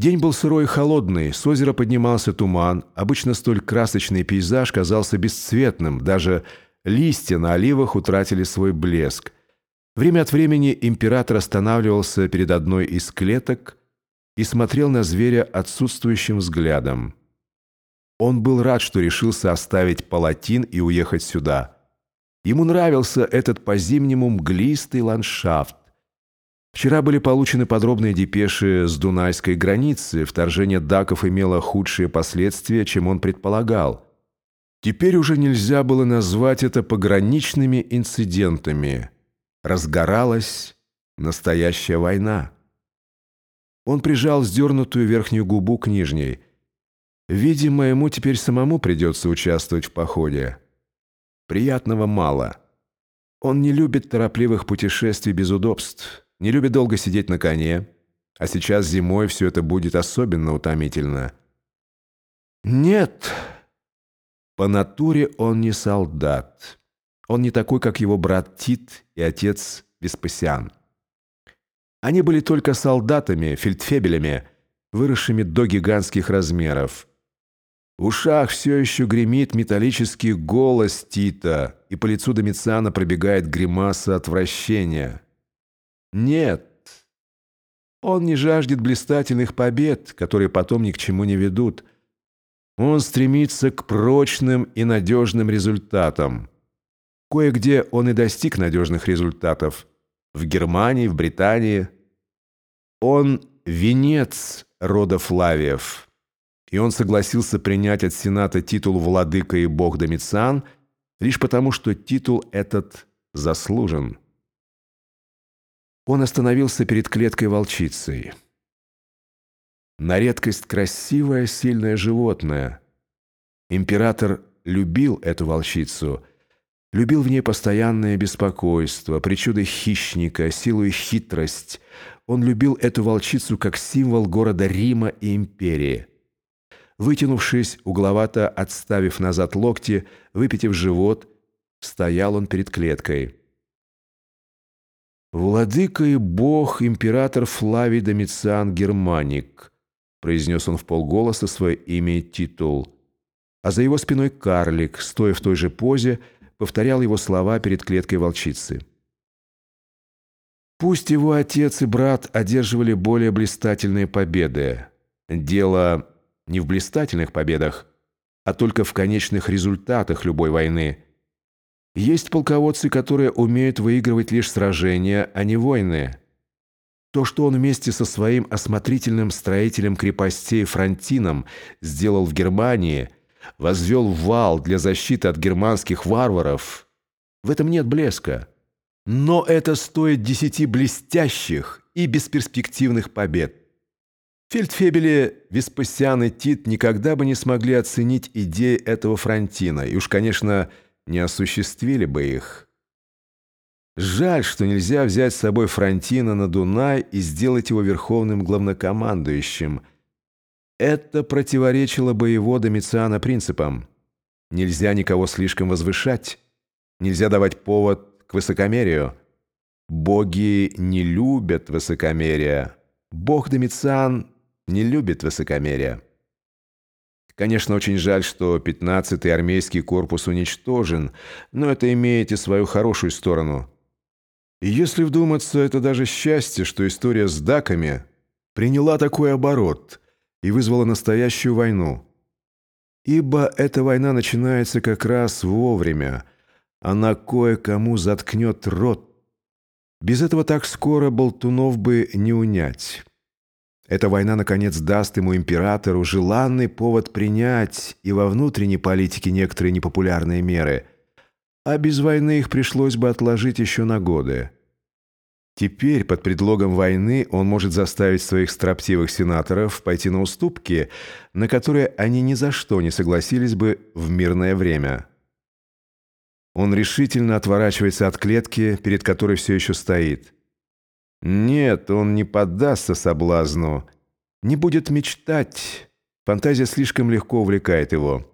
День был сырой и холодный, с озера поднимался туман, обычно столь красочный пейзаж казался бесцветным, даже листья на оливах утратили свой блеск. Время от времени император останавливался перед одной из клеток и смотрел на зверя отсутствующим взглядом. Он был рад, что решился оставить палатин и уехать сюда. Ему нравился этот по-зимнему мглистый ландшафт, Вчера были получены подробные депеши с Дунайской границы. Вторжение даков имело худшие последствия, чем он предполагал. Теперь уже нельзя было назвать это пограничными инцидентами. Разгоралась настоящая война. Он прижал сдернутую верхнюю губу к нижней. Видимо, ему теперь самому придется участвовать в походе. Приятного мало. Он не любит торопливых путешествий без удобств не любит долго сидеть на коне, а сейчас зимой все это будет особенно утомительно. Нет, по натуре он не солдат. Он не такой, как его брат Тит и отец Веспасиан. Они были только солдатами, фельдфебелями, выросшими до гигантских размеров. В ушах все еще гремит металлический голос Тита, и по лицу Домициана пробегает гримаса отвращения. Нет, он не жаждет блистательных побед, которые потом ни к чему не ведут. Он стремится к прочным и надежным результатам. Кое-где он и достиг надежных результатов. В Германии, в Британии. Он венец рода Флавиев. И он согласился принять от Сената титул «Владыка и Бог Домициан» лишь потому, что титул этот заслужен. Он остановился перед клеткой волчицей. На редкость красивое, сильное животное. Император любил эту волчицу, любил в ней постоянное беспокойство, причуды хищника, силу и хитрость. Он любил эту волчицу как символ города Рима и империи. Вытянувшись, угловато отставив назад локти, выпитив живот, стоял он перед клеткой. «Владыка и бог, император Флавий Домициан Германик», произнес он в полголоса свое имя и титул. А за его спиной карлик, стоя в той же позе, повторял его слова перед клеткой волчицы. Пусть его отец и брат одерживали более блистательные победы. Дело не в блистательных победах, а только в конечных результатах любой войны – есть полководцы, которые умеют выигрывать лишь сражения, а не войны. То, что он вместе со своим осмотрительным строителем крепостей Фронтином сделал в Германии, возвел вал для защиты от германских варваров, в этом нет блеска. Но это стоит десяти блестящих и бесперспективных побед. Фельдфебели Веспасиан и Тит никогда бы не смогли оценить идеи этого Фронтина, и уж, конечно, не осуществили бы их. Жаль, что нельзя взять с собой Фронтина на Дунай и сделать его верховным главнокомандующим. Это противоречило бы его Домициана принципам. Нельзя никого слишком возвышать. Нельзя давать повод к высокомерию. Боги не любят высокомерия. Бог Домициан не любит высокомерия. Конечно, очень жаль, что 15-й армейский корпус уничтожен, но это имеет и свою хорошую сторону. И если вдуматься, это даже счастье, что история с даками приняла такой оборот и вызвала настоящую войну. Ибо эта война начинается как раз вовремя. Она кое-кому заткнет рот. Без этого так скоро болтунов бы не унять. Эта война, наконец, даст ему императору желанный повод принять и во внутренней политике некоторые непопулярные меры, а без войны их пришлось бы отложить еще на годы. Теперь, под предлогом войны, он может заставить своих строптивых сенаторов пойти на уступки, на которые они ни за что не согласились бы в мирное время. Он решительно отворачивается от клетки, перед которой все еще стоит – нет, он не поддастся соблазну, не будет мечтать. Фантазия слишком легко увлекает его.